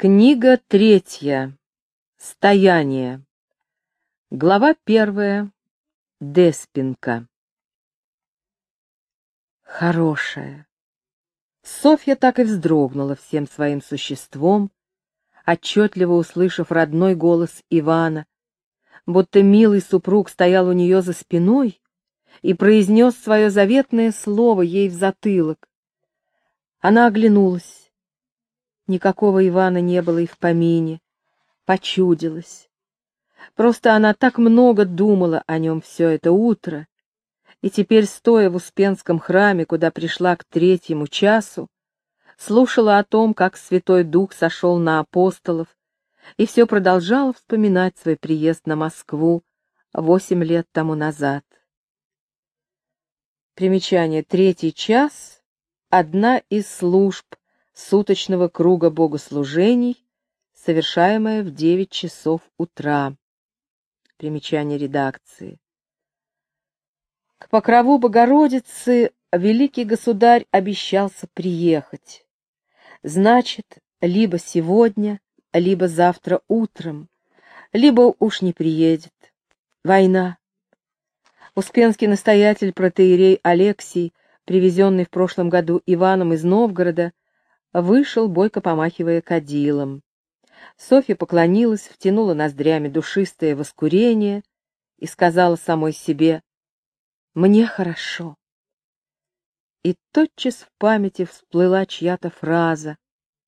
Книга третья. Стояние. Глава первая. Деспинка. Хорошая. Софья так и вздрогнула всем своим существом, отчетливо услышав родной голос Ивана, будто милый супруг стоял у нее за спиной и произнес свое заветное слово ей в затылок. Она оглянулась Никакого Ивана не было и в помине. Почудилось. Просто она так много думала о нем все это утро, и теперь, стоя в Успенском храме, куда пришла к третьему часу, слушала о том, как Святой Дух сошел на апостолов, и все продолжала вспоминать свой приезд на Москву восемь лет тому назад. Примечание. Третий час — одна из служб, суточного круга богослужений, совершаемое в 9 часов утра. Примечание редакции. К покрову Богородицы великий государь обещался приехать. Значит, либо сегодня, либо завтра утром, либо уж не приедет. Война. Успенский настоятель протеерей Алексий, привезенный в прошлом году Иваном из Новгорода, вышел, бойко помахивая кадилом. Софья поклонилась, втянула ноздрями душистое воскурение и сказала самой себе «Мне хорошо». И тотчас в памяти всплыла чья-то фраза,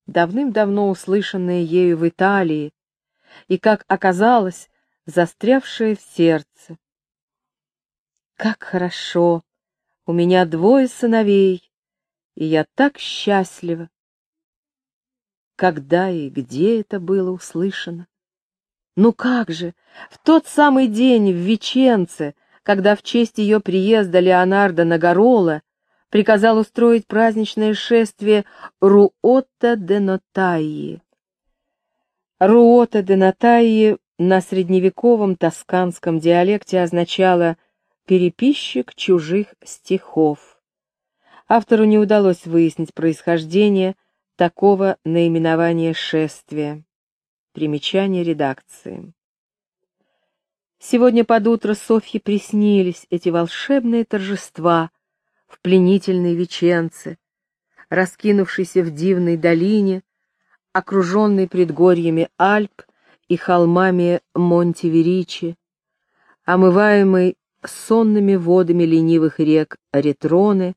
давным-давно услышанная ею в Италии, и, как оказалось, застрявшая в сердце. «Как хорошо! У меня двое сыновей, и я так счастлива!» Когда и где это было услышано. Ну как же, в тот самый день в Веченце, когда в честь ее приезда Леонардо Нагорола приказал устроить праздничное шествие Руотта де Нотайи. Руота де Нотайи на средневековом тосканском диалекте означало «переписчик чужих стихов». Автору не удалось выяснить происхождение такого наименования шествия. Примечание редакции. Сегодня под утро Софье приснились эти волшебные торжества в пленительной Веченце, раскинувшейся в дивной долине, окруженной предгорьями Альп и холмами Монтеверичи, омываемой сонными водами ленивых рек Ретроны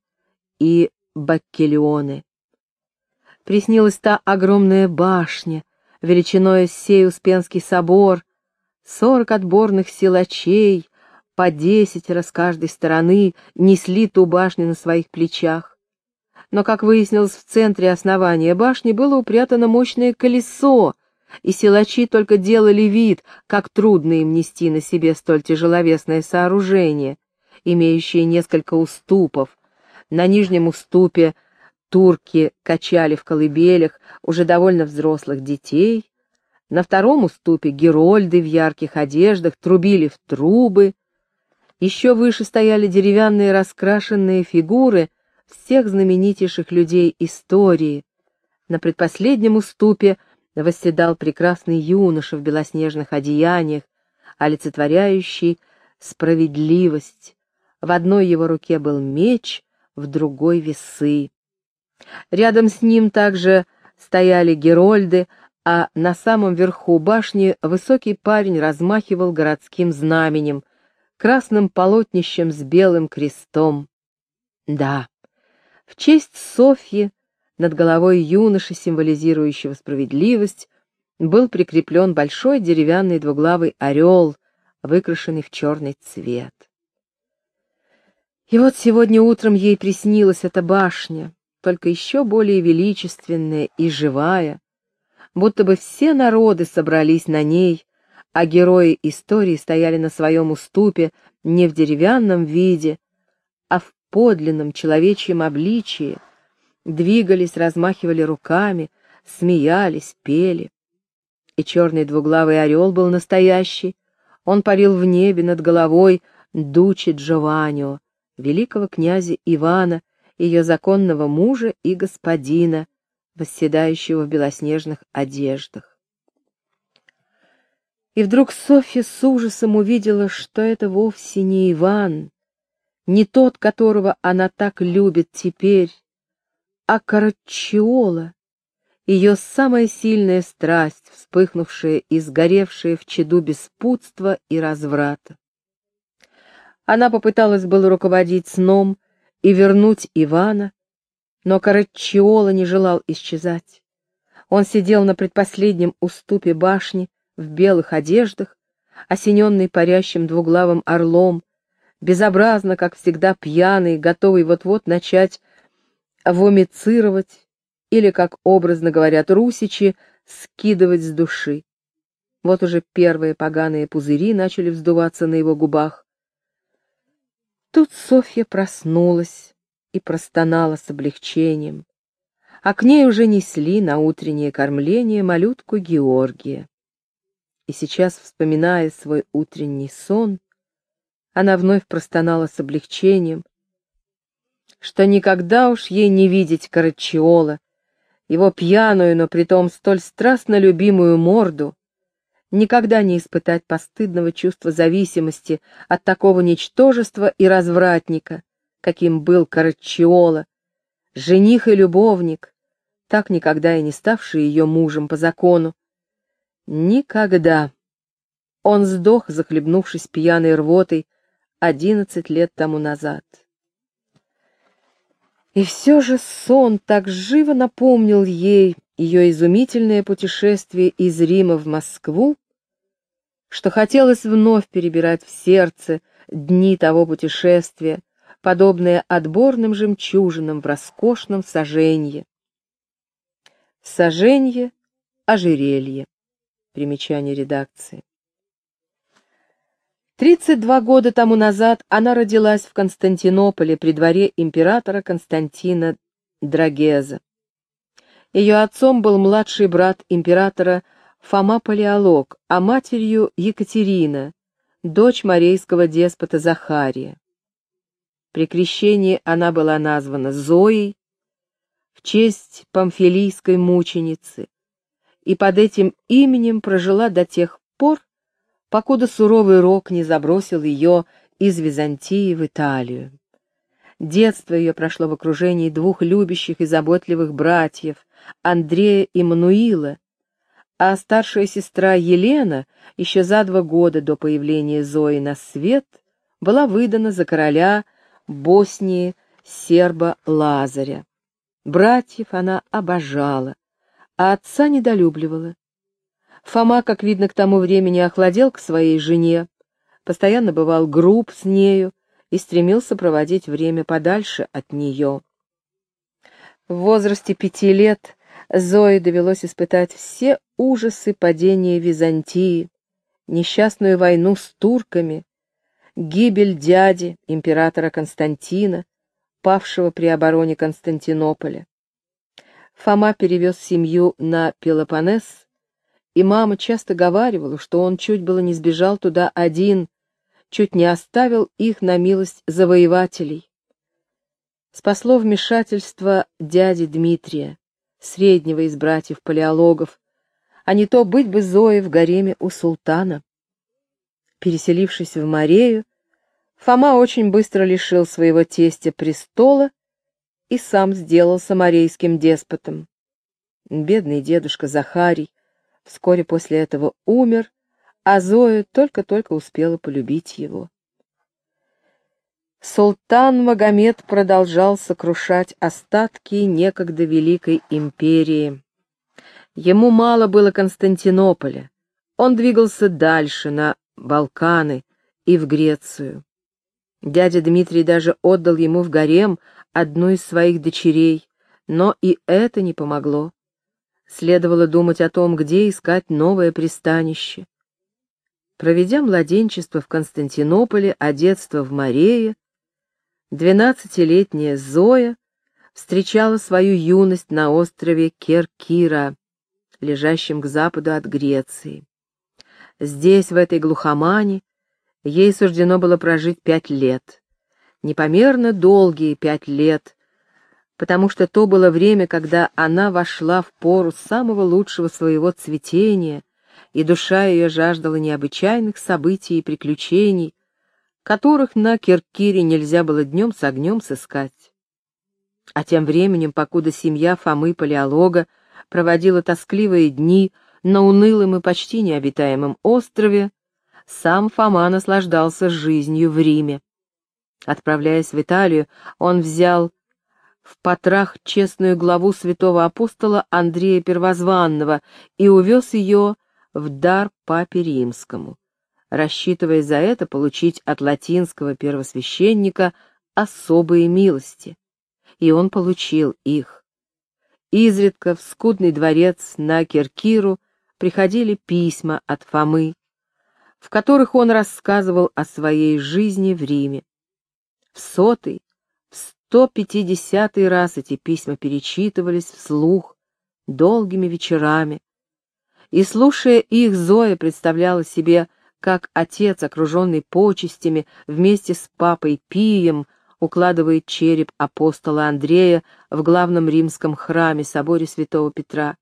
и Баккелионы приснилась та огромная башня, величиной сей Успенский собор, сорок отборных силачей, по десятеро с каждой стороны, несли ту башню на своих плечах. Но, как выяснилось, в центре основания башни было упрятано мощное колесо, и силачи только делали вид, как трудно им нести на себе столь тяжеловесное сооружение, имеющее несколько уступов. На нижнем уступе Турки качали в колыбелях уже довольно взрослых детей, на втором уступе герольды в ярких одеждах трубили в трубы, еще выше стояли деревянные раскрашенные фигуры всех знаменитейших людей истории. На предпоследнем уступе восседал прекрасный юноша в белоснежных одеяниях, олицетворяющий справедливость. В одной его руке был меч, в другой — весы. Рядом с ним также стояли герольды, а на самом верху башни высокий парень размахивал городским знаменем, красным полотнищем с белым крестом. Да, в честь Софьи над головой юноши, символизирующего справедливость, был прикреплен большой деревянный двуглавый орел, выкрашенный в черный цвет. И вот сегодня утром ей приснилась эта башня, только еще более величественная и живая, будто бы все народы собрались на ней, а герои истории стояли на своем уступе не в деревянном виде, а в подлинном человечьем обличии, двигались, размахивали руками, смеялись, пели. И черный двуглавый орел был настоящий, он парил в небе над головой Дучи Джованнио, великого князя Ивана, ее законного мужа и господина, восседающего в белоснежных одеждах. И вдруг Софья с ужасом увидела, что это вовсе не Иван, не тот, которого она так любит теперь, а Карачиола, ее самая сильная страсть, вспыхнувшая и сгоревшая в чаду беспутства и разврата. Она попыталась было руководить сном и вернуть Ивана, но Карачиола не желал исчезать. Он сидел на предпоследнем уступе башни в белых одеждах, осененный парящим двуглавым орлом, безобразно, как всегда, пьяный, готовый вот-вот начать вомицировать или, как образно говорят русичи, скидывать с души. Вот уже первые поганые пузыри начали вздуваться на его губах. Тут Софья проснулась и простонала с облегчением, а к ней уже несли на утреннее кормление малютку Георгия. И сейчас, вспоминая свой утренний сон, она вновь простонала с облегчением, что никогда уж ей не видеть Карачиола, его пьяную, но притом столь страстно любимую морду, никогда не испытать постыдного чувства зависимости от такого ничтожества и развратника, каким был Карачиола, жених и любовник, так никогда и не ставший ее мужем по закону. Никогда. Он сдох, захлебнувшись пьяной рвотой, одиннадцать лет тому назад. И все же сон так живо напомнил ей ее изумительное путешествие из Рима в Москву, что хотелось вновь перебирать в сердце дни того путешествия, подобные отборным жемчужинам в роскошном соженье. Соженье — ожерелье. Примечание редакции. 32 года тому назад она родилась в Константинополе при дворе императора Константина Драгеза. Ее отцом был младший брат императора Фома Палеолог, а матерью Екатерина, дочь морейского деспота Захария. При крещении она была названа Зоей в честь памфилийской мученицы и под этим именем прожила до тех пор, покуда суровый рок не забросил ее из Византии в Италию. Детство ее прошло в окружении двух любящих и заботливых братьев, Андрея и Мануила, а старшая сестра Елена еще за два года до появления Зои на свет была выдана за короля Боснии серба Лазаря. Братьев она обожала, а отца недолюбливала. Фома, как видно, к тому времени охладел к своей жене, постоянно бывал груб с нею и стремился проводить время подальше от нее. В возрасте пяти лет Зое довелось испытать все ужасы падения Византии, несчастную войну с турками, гибель дяди, императора Константина, павшего при обороне Константинополя. Фома перевез семью на Пелопоннес и мама часто говаривала, что он чуть было не сбежал туда один, чуть не оставил их на милость завоевателей. Спасло вмешательство дяди Дмитрия, среднего из братьев-палеологов, а не то быть бы Зои в гареме у султана. Переселившись в Морею, Фома очень быстро лишил своего тестя престола и сам сделался морейским деспотом. Бедный дедушка Захарий, Вскоре после этого умер, а Зоя только-только успела полюбить его. Султан Магомед продолжал сокрушать остатки некогда великой империи. Ему мало было Константинополя. Он двигался дальше, на Балканы и в Грецию. Дядя Дмитрий даже отдал ему в гарем одну из своих дочерей, но и это не помогло. Следовало думать о том, где искать новое пристанище. Проведя младенчество в Константинополе, а детство в Марее, двенадцатилетняя Зоя встречала свою юность на острове Керкира, лежащем к западу от Греции. Здесь, в этой глухомане, ей суждено было прожить пять лет. Непомерно долгие пять лет, потому что то было время, когда она вошла в пору самого лучшего своего цветения, и душа ее жаждала необычайных событий и приключений, которых на Киркире нельзя было днем с огнем сыскать. А тем временем, покуда семья Фомы Палеолога проводила тоскливые дни на унылом и почти необитаемом острове, сам Фома наслаждался жизнью в Риме. Отправляясь в Италию, он взял в потрах честную главу святого апостола Андрея Первозванного и увез ее в дар папе римскому, рассчитывая за это получить от латинского первосвященника особые милости. И он получил их. Изредка в скудный дворец на Киркиру приходили письма от Фомы, в которых он рассказывал о своей жизни в Риме. В сотый, в сто пятидесятый раз эти письма перечитывались вслух долгими вечерами, и, слушая их, Зоя представляла себе, как отец, окруженный почестями, вместе с папой Пием, укладывает череп апостола Андрея в главном римском храме, соборе святого Петра.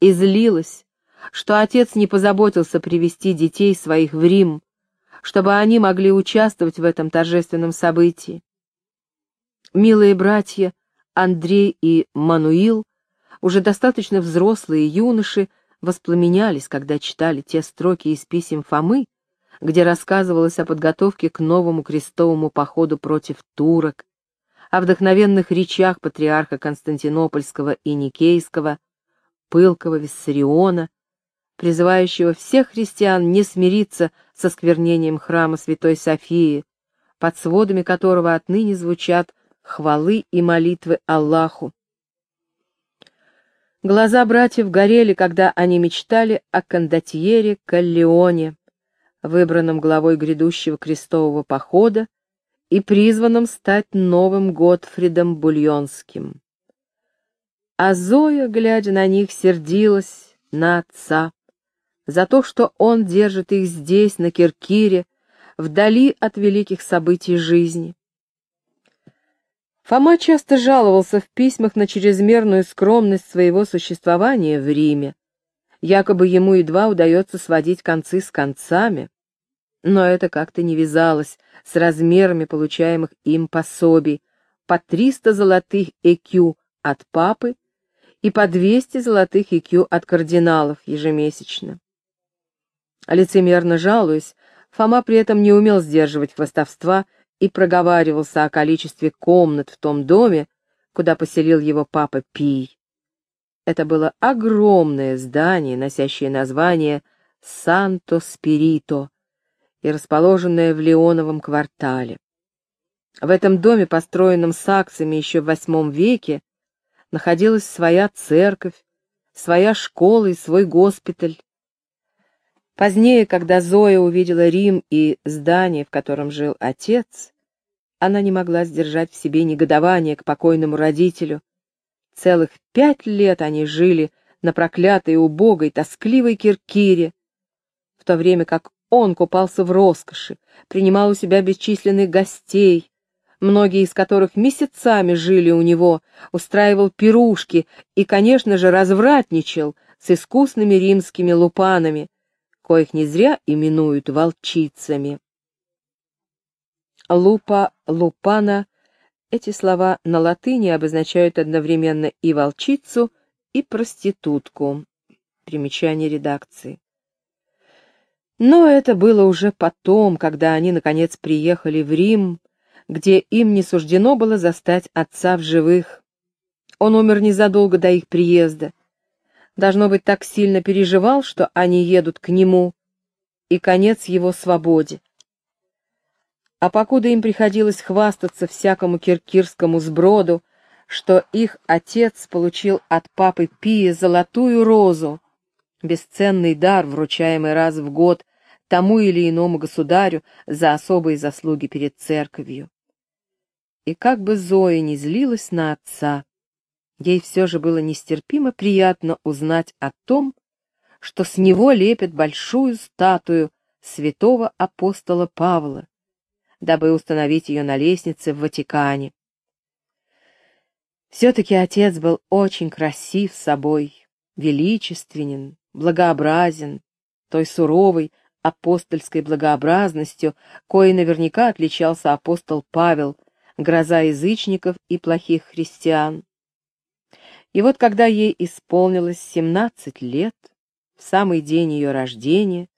И злилась, что отец не позаботился привести детей своих в Рим, чтобы они могли участвовать в этом торжественном событии. Милые братья Андрей и Мануил, уже достаточно взрослые юноши, воспламенялись, когда читали те строки из писем Фомы, где рассказывалось о подготовке к новому крестовому походу против турок, о вдохновенных речах патриарха Константинопольского и Никейского, пылкого Виссариона, призывающего всех христиан не смириться со сквернением храма Святой Софии, под сводами которого отныне звучат хвалы и молитвы Аллаху. Глаза братьев горели, когда они мечтали о кондотьере Каллионе, выбранном главой грядущего крестового похода и призванном стать новым Готфридом Бульонским. А Зоя, глядя на них, сердилась на отца за то, что он держит их здесь, на Киркире, вдали от великих событий жизни. Фома часто жаловался в письмах на чрезмерную скромность своего существования в Риме. Якобы ему едва удается сводить концы с концами. Но это как-то не вязалось с размерами получаемых им пособий по 300 золотых ЭКЮ от папы и по 200 золотых ЭКЮ от кардиналов ежемесячно. Лицемерно жалуясь, Фома при этом не умел сдерживать хвостовства и проговаривался о количестве комнат в том доме, куда поселил его папа Пий. Это было огромное здание, носящее название Санто-Спирито и расположенное в Леоновом квартале. В этом доме, построенном саксами еще в VIII веке, находилась своя церковь, своя школа и свой госпиталь, Позднее, когда Зоя увидела Рим и здание, в котором жил отец, она не могла сдержать в себе негодование к покойному родителю. Целых пять лет они жили на проклятой, убогой, тоскливой Киркире, в то время как он купался в роскоши, принимал у себя бесчисленных гостей, многие из которых месяцами жили у него, устраивал пирушки и, конечно же, развратничал с искусными римскими лупанами, коих не зря именуют волчицами. Лупа, лупана — эти слова на латыни обозначают одновременно и волчицу, и проститутку. Примечание редакции. Но это было уже потом, когда они, наконец, приехали в Рим, где им не суждено было застать отца в живых. Он умер незадолго до их приезда, должно быть, так сильно переживал, что они едут к нему, и конец его свободе. А покуда им приходилось хвастаться всякому киркирскому сброду, что их отец получил от папы Пия золотую розу, бесценный дар, вручаемый раз в год тому или иному государю за особые заслуги перед церковью. И как бы Зоя не злилась на отца, Ей все же было нестерпимо приятно узнать о том, что с него лепят большую статую святого апостола Павла, дабы установить ее на лестнице в Ватикане. Все-таки отец был очень красив собой, величественен, благообразен, той суровой апостольской благообразностью, коей наверняка отличался апостол Павел, гроза язычников и плохих христиан. И вот когда ей исполнилось семнадцать лет, в самый день ее рождения,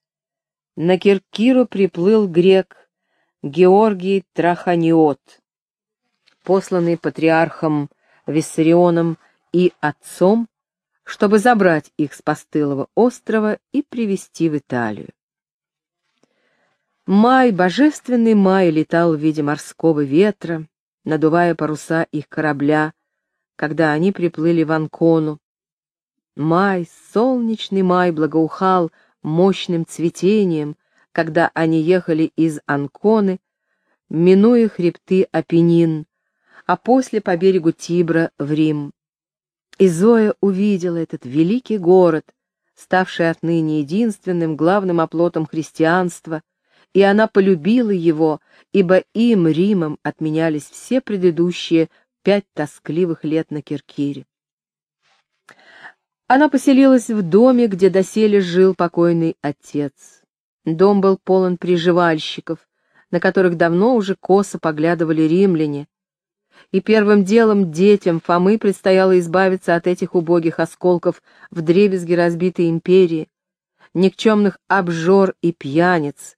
на Киркиру приплыл грек Георгий Траханиот, посланный патриархом Виссарионом и отцом, чтобы забрать их с постылого острова и привезти в Италию. Май, божественный май, летал в виде морского ветра, надувая паруса их корабля, когда они приплыли в Анкону. Май, солнечный май, благоухал мощным цветением, когда они ехали из Анконы, минуя хребты Апеннин, а после по берегу Тибра в Рим. И Зоя увидела этот великий город, ставший отныне единственным главным оплотом христианства, и она полюбила его, ибо им, Римом, отменялись все предыдущие пять тоскливых лет на Киркире. Она поселилась в доме, где доселе жил покойный отец. Дом был полон приживальщиков, на которых давно уже косо поглядывали римляне, и первым делом детям Фомы предстояло избавиться от этих убогих осколков в дребезги разбитой империи, никчемных обжор и пьяниц,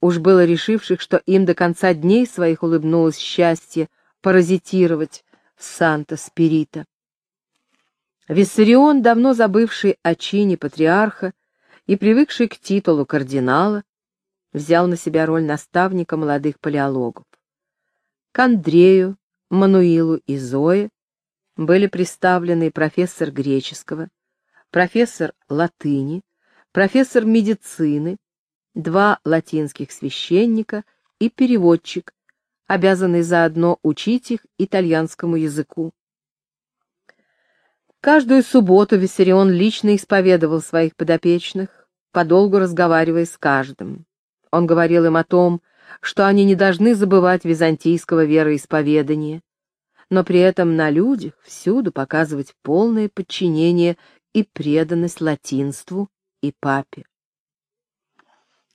уж было решивших, что им до конца дней своих улыбнулось счастье паразитировать в Санта-Спирита. Виссарион, давно забывший о чине патриарха и привыкший к титулу кардинала, взял на себя роль наставника молодых палеологов. К Андрею, Мануилу и Зое были представлены профессор греческого, профессор латыни, профессор медицины, два латинских священника и переводчик, обязанный заодно учить их итальянскому языку. Каждую субботу Виссарион лично исповедовал своих подопечных, подолгу разговаривая с каждым. Он говорил им о том, что они не должны забывать византийского вероисповедания, но при этом на людях всюду показывать полное подчинение и преданность латинству и папе.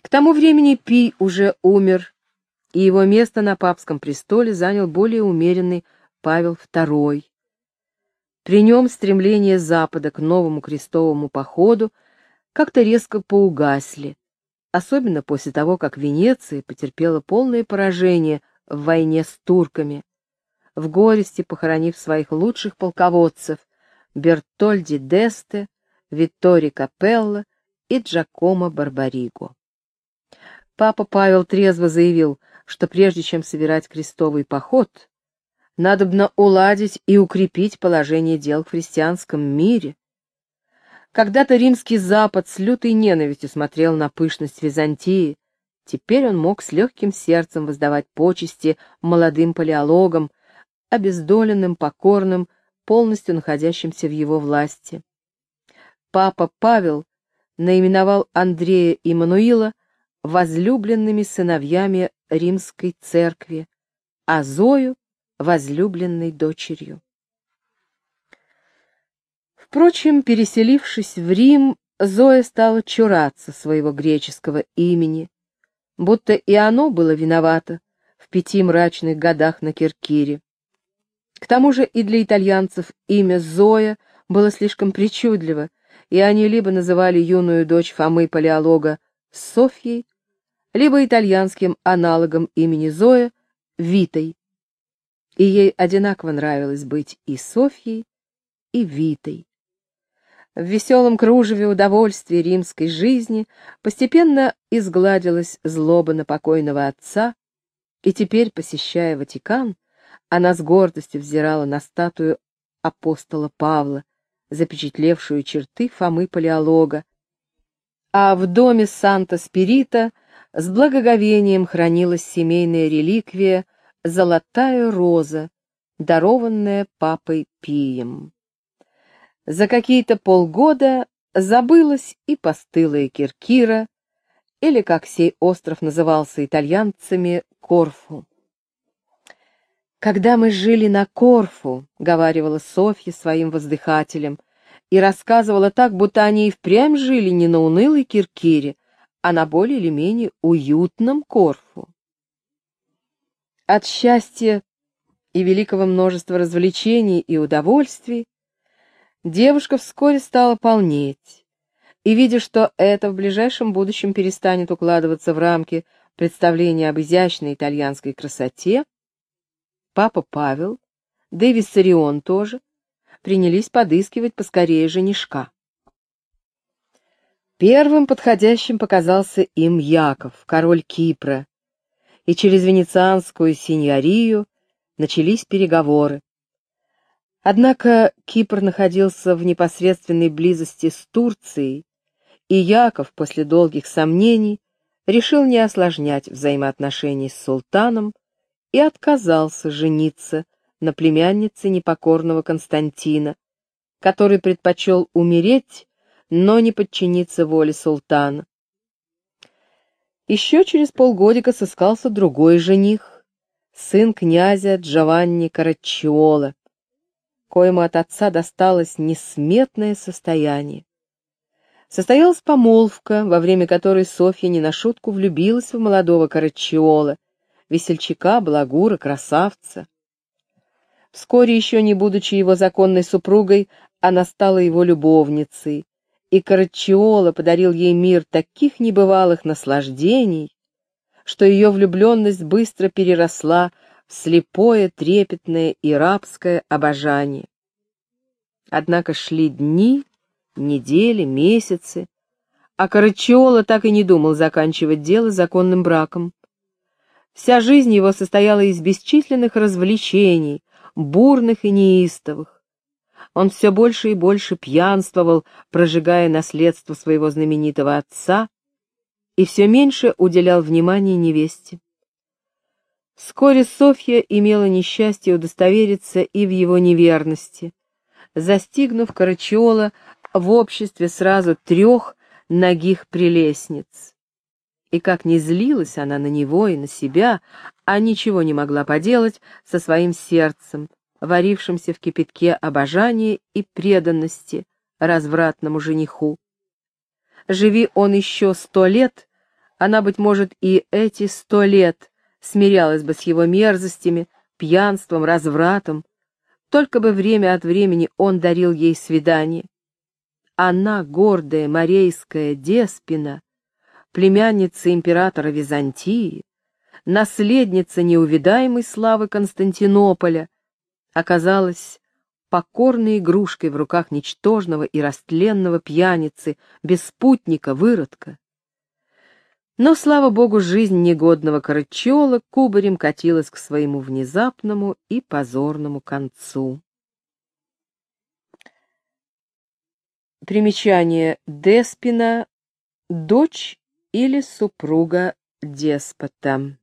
К тому времени Пий уже умер, и его место на папском престоле занял более умеренный Павел II. При нем стремление Запада к новому крестовому походу как-то резко поугасли, особенно после того, как Венеция потерпела полное поражение в войне с турками, в горести похоронив своих лучших полководцев Бертольди Десте, Виттори Капелло и Джакомо Барбариго. Папа Павел трезво заявил, что прежде чем собирать крестовый поход, надобно уладить и укрепить положение дел в христианском мире. Когда-то римский Запад с лютой ненавистью смотрел на пышность Византии, теперь он мог с легким сердцем воздавать почести молодым палеологам, обездоленным, покорным, полностью находящимся в его власти. Папа Павел наименовал Андрея и Мануила возлюбленными сыновьями римской церкви, а Зою — возлюбленной дочерью. Впрочем, переселившись в Рим, Зоя стала чураться своего греческого имени, будто и оно было виновато в пяти мрачных годах на Киркире. К тому же и для итальянцев имя Зоя было слишком причудливо, и они либо называли юную дочь Фомы Палеолога Софьей, либо итальянским аналогом имени Зоя Витой. И ей одинаково нравилось быть и Софьей, и Витой. В веселом кружеве удовольствия римской жизни постепенно изгладилась злоба на покойного отца, и теперь, посещая Ватикан, она с гордостью взирала на статую апостола Павла, запечатлевшую черты Фомы Палеолога, а в доме Санта-Спирита с благоговением хранилась семейная реликвия «Золотая роза», дарованная папой Пием. За какие-то полгода забылась и постылая Киркира, или, как сей остров назывался итальянцами, Корфу. «Когда мы жили на Корфу», — говаривала Софья своим воздыхателем, и рассказывала так, будто они и впрямь жили не на унылой Киркире, а на более или менее уютном Корфу. От счастья и великого множества развлечений и удовольствий девушка вскоре стала полнеть, и, видя, что это в ближайшем будущем перестанет укладываться в рамки представления об изящной итальянской красоте, папа Павел, да и Виссарион тоже, принялись подыскивать поскорее женишка. Первым подходящим показался им Яков, король Кипра, и через венецианскую синьорию начались переговоры. Однако Кипр находился в непосредственной близости с Турцией, и Яков после долгих сомнений решил не осложнять взаимоотношений с султаном и отказался жениться на племяннице непокорного Константина, который предпочел умереть, но не подчиниться воле султана. Еще через полгодика сыскался другой жених, сын князя Джованни Карачиола, коему от отца досталось несметное состояние. Состоялась помолвка, во время которой Софья не на шутку влюбилась в молодого Карачиола, весельчака, благура, красавца. Вскоре, еще не будучи его законной супругой, она стала его любовницей, и Карачиола подарил ей мир таких небывалых наслаждений, что ее влюбленность быстро переросла в слепое, трепетное и рабское обожание. Однако шли дни, недели, месяцы, а Карачиола так и не думал заканчивать дело законным браком. Вся жизнь его состояла из бесчисленных развлечений, бурных и неистовых. Он все больше и больше пьянствовал, прожигая наследство своего знаменитого отца, и все меньше уделял внимания невесте. Вскоре Софья имела несчастье удостовериться и в его неверности, застигнув Карачиола в обществе сразу трех ногих прелестниц. И как не злилась она на него и на себя, а ничего не могла поделать со своим сердцем, варившимся в кипятке обожания и преданности развратному жениху. Живи он еще сто лет, она, быть может, и эти сто лет смирялась бы с его мерзостями, пьянством, развратом, только бы время от времени он дарил ей свидание. Она, гордая морейская деспина, племянница императора Византии, наследница неувидаемой славы Константинополя, оказалась покорной игрушкой в руках ничтожного и растленного пьяницы, беспутника, выродка. Но, слава богу, жизнь негодного корычола кубарем катилась к своему внезапному и позорному концу. Примечание Деспина — дочь или супруга деспота.